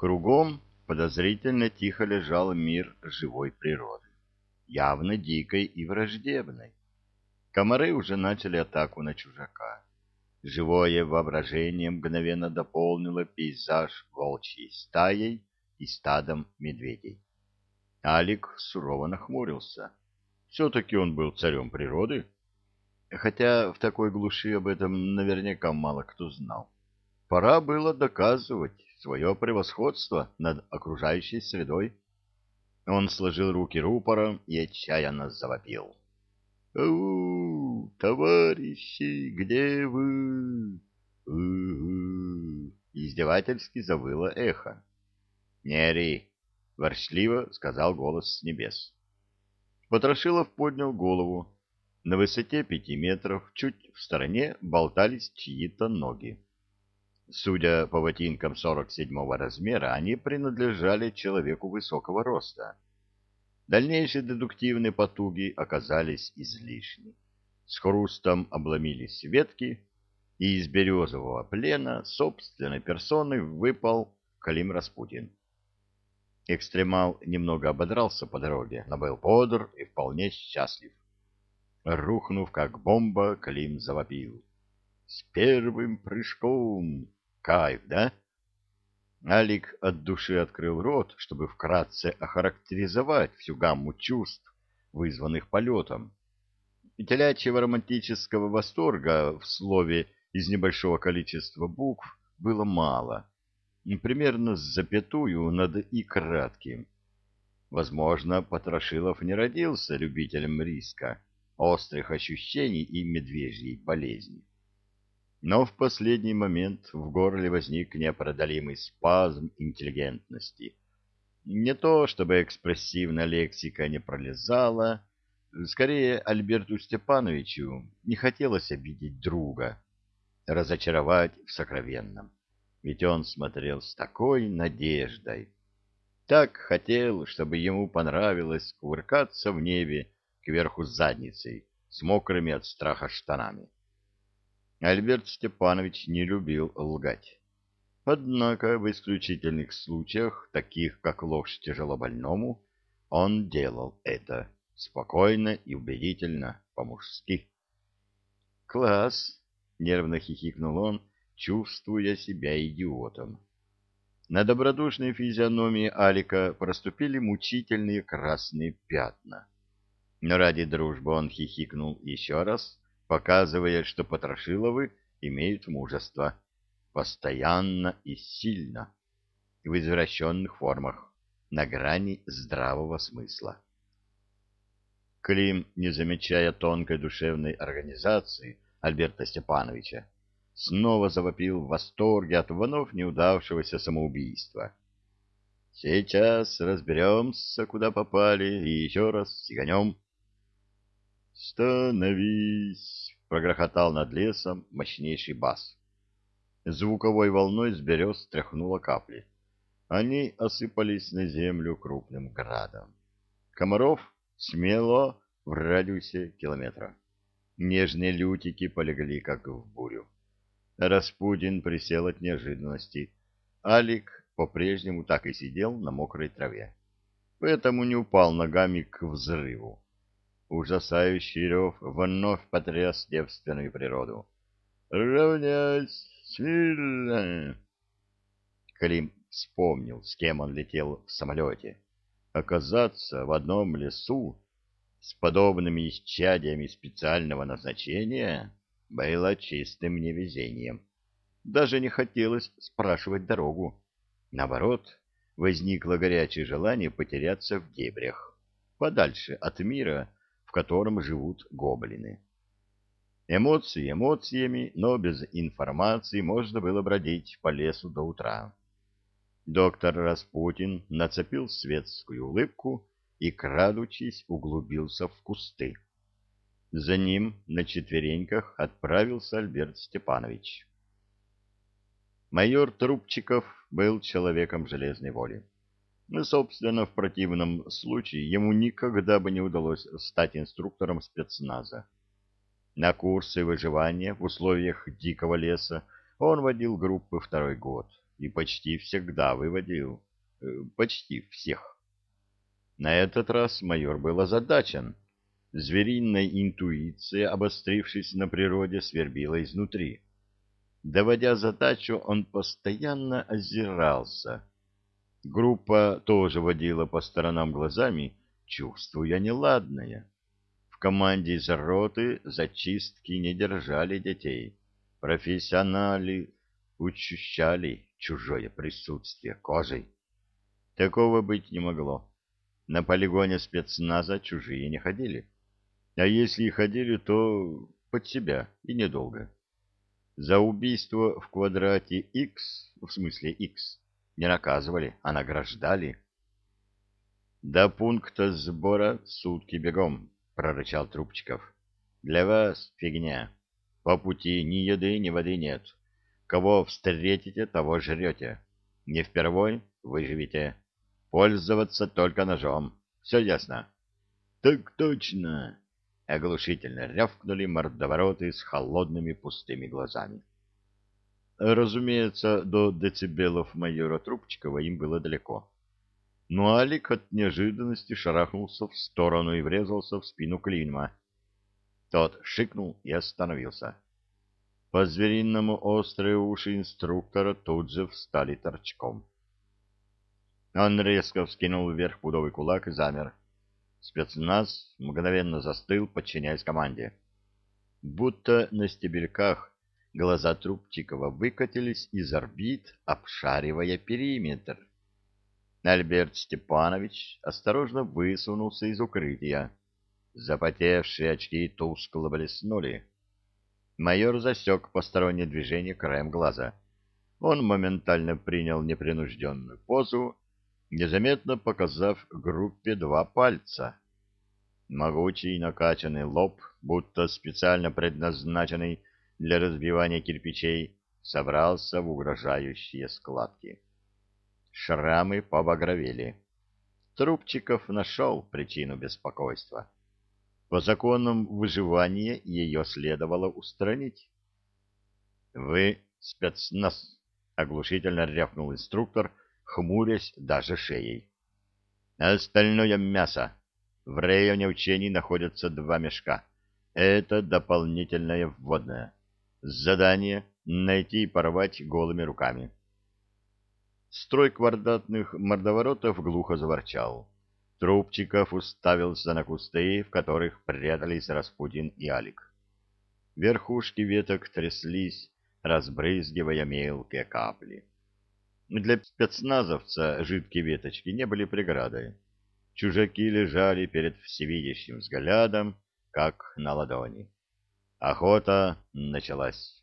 Кругом подозрительно тихо лежал мир живой природы, явно дикой и враждебной. Комары уже начали атаку на чужака. Живое воображение мгновенно дополнило пейзаж волчьей стаей и стадом медведей. Алик сурово нахмурился. Все-таки он был царем природы, хотя в такой глуши об этом наверняка мало кто знал. Пора было доказывать свое превосходство над окружающей средой. Он сложил руки рупором и отчаянно завопил. «Ау, товарищи, где вы?» «У-у-у!» Издевательски завыло эхо. «Не ори!» — ворчливо сказал голос с небес. Потрошилов поднял голову. На высоте пяти метров, чуть в стороне, болтались чьи-то ноги. Судя по ботинкам 47-го размера, они принадлежали человеку высокого роста. Дальнейшие дедуктивные потуги оказались излишни. С хрустом обломились ветки, и из березового плена собственной персоной выпал Калим Распутин. Экстремал немного ободрался по дороге, но был бодр и вполне счастлив. Рухнув как бомба, Калим завопил. «С первым прыжком! Кайф, да? Алик от души открыл рот, чтобы вкратце охарактеризовать всю гамму чувств, вызванных полетом. Телячьего романтического восторга в слове из небольшого количества букв было мало, примерно с запятую над «и» кратким. Возможно, Потрошилов не родился любителем риска, острых ощущений и медвежьей болезни. Но в последний момент в горле возник непродолимый спазм интеллигентности. Не то, чтобы экспрессивная лексика не пролезала, скорее Альберту Степановичу не хотелось обидеть друга, разочаровать в сокровенном. Ведь он смотрел с такой надеждой. Так хотел, чтобы ему понравилось кувыркаться в небе кверху задницей, с мокрыми от страха штанами. Альберт Степанович не любил лгать. Однако в исключительных случаях, таких как ложь тяжелобольному, он делал это спокойно и убедительно, по-мужски. «Класс!» — нервно хихикнул он, чувствуя себя идиотом. На добродушной физиономии Алика проступили мучительные красные пятна. Но ради дружбы он хихикнул еще раз показывая, что Потрошиловы имеют мужество, постоянно и сильно, в извращенных формах, на грани здравого смысла. Клим, не замечая тонкой душевной организации Альберта Степановича, снова завопил в восторге от вновь неудавшегося самоубийства. «Сейчас разберемся, куда попали, и еще раз сиганем». «Становись!» — прогрохотал над лесом мощнейший бас. Звуковой волной с берез стряхнуло капли. Они осыпались на землю крупным градом. Комаров смело в радиусе километра. Нежные лютики полегли, как в бурю. Распутин присел от неожиданности. Алик по-прежнему так и сидел на мокрой траве. Поэтому не упал ногами к взрыву. Ужасающий рев вновь потряс девственную природу. «Равнясь! Смирно!» Клим вспомнил, с кем он летел в самолете. Оказаться в одном лесу с подобными исчадиями специального назначения было чистым невезением. Даже не хотелось спрашивать дорогу. Наоборот, возникло горячее желание потеряться в дебрях, подальше от мира, в котором живут гоблины. Эмоции эмоциями, но без информации можно было бродить по лесу до утра. Доктор Распутин нацепил светскую улыбку и, крадучись, углубился в кусты. За ним на четвереньках отправился Альберт Степанович. Майор Трубчиков был человеком железной воли. Ну, собственно, в противном случае ему никогда бы не удалось стать инструктором спецназа. На курсы выживания в условиях дикого леса он водил группы второй год, и почти всегда выводил. Э, почти всех. На этот раз майор был озадачен. Звериная интуиция, обострившись на природе, свербила изнутри. Доводя задачу, он постоянно озирался. Группа тоже водила по сторонам глазами, чувствуя неладное. В команде из роты зачистки не держали детей. Профессионали учащали чужое присутствие кожей. Такого быть не могло. На полигоне спецназа чужие не ходили. А если и ходили, то под себя и недолго. За убийство в квадрате X, в смысле X, не наказывали, а награждали. «До пункта сбора сутки бегом», — прорычал Трубчиков. «Для вас фигня. По пути ни еды, ни воды нет. Кого встретите, того жрете. Не впервой выживете. Пользоваться только ножом. Все ясно?» «Так точно!» — оглушительно рявкнули мордовороты с холодными пустыми глазами. Разумеется, до децибелов майора Трубчикова им было далеко. Но Алик от неожиданности шарахнулся в сторону и врезался в спину Клинма. Тот шикнул и остановился. По-звериному острые уши инструктора тут же встали торчком. Он резко вскинул вверх пудовый кулак и замер. Спецназ мгновенно застыл, подчиняясь команде. Будто на стебельках глаза Трубчикова выкатились из орбит, обшаривая периметр. Альберт Степанович осторожно высунулся из укрытия. Запотевшие очки тускло блеснули. Майор засек постороннее движение краем глаза. Он моментально принял непринужденную позу, незаметно показав группе два пальца. Могучий накачанный лоб, будто специально предназначенный для разбивания кирпичей, собрался в угрожающие складки. Шрамы побагровели. Трубчиков нашел причину беспокойства. По законам выживания ее следовало устранить. «Вы спецназ!» — оглушительно рявкнул инструктор, хмурясь даже шеей. «Остальное мясо. В районе учений находятся два мешка. Это дополнительное вводное. Задание — найти и порвать голыми руками». Строй квадратных мордоворотов глухо заворчал. Трубчиков уставился на кусты, в которых прятались Распутин и Алик. Верхушки веток тряслись, разбрызгивая мелкие капли. Для спецназовца жидкие веточки не были преградой. Чужаки лежали перед всевидящим взглядом, как на ладони. Охота началась.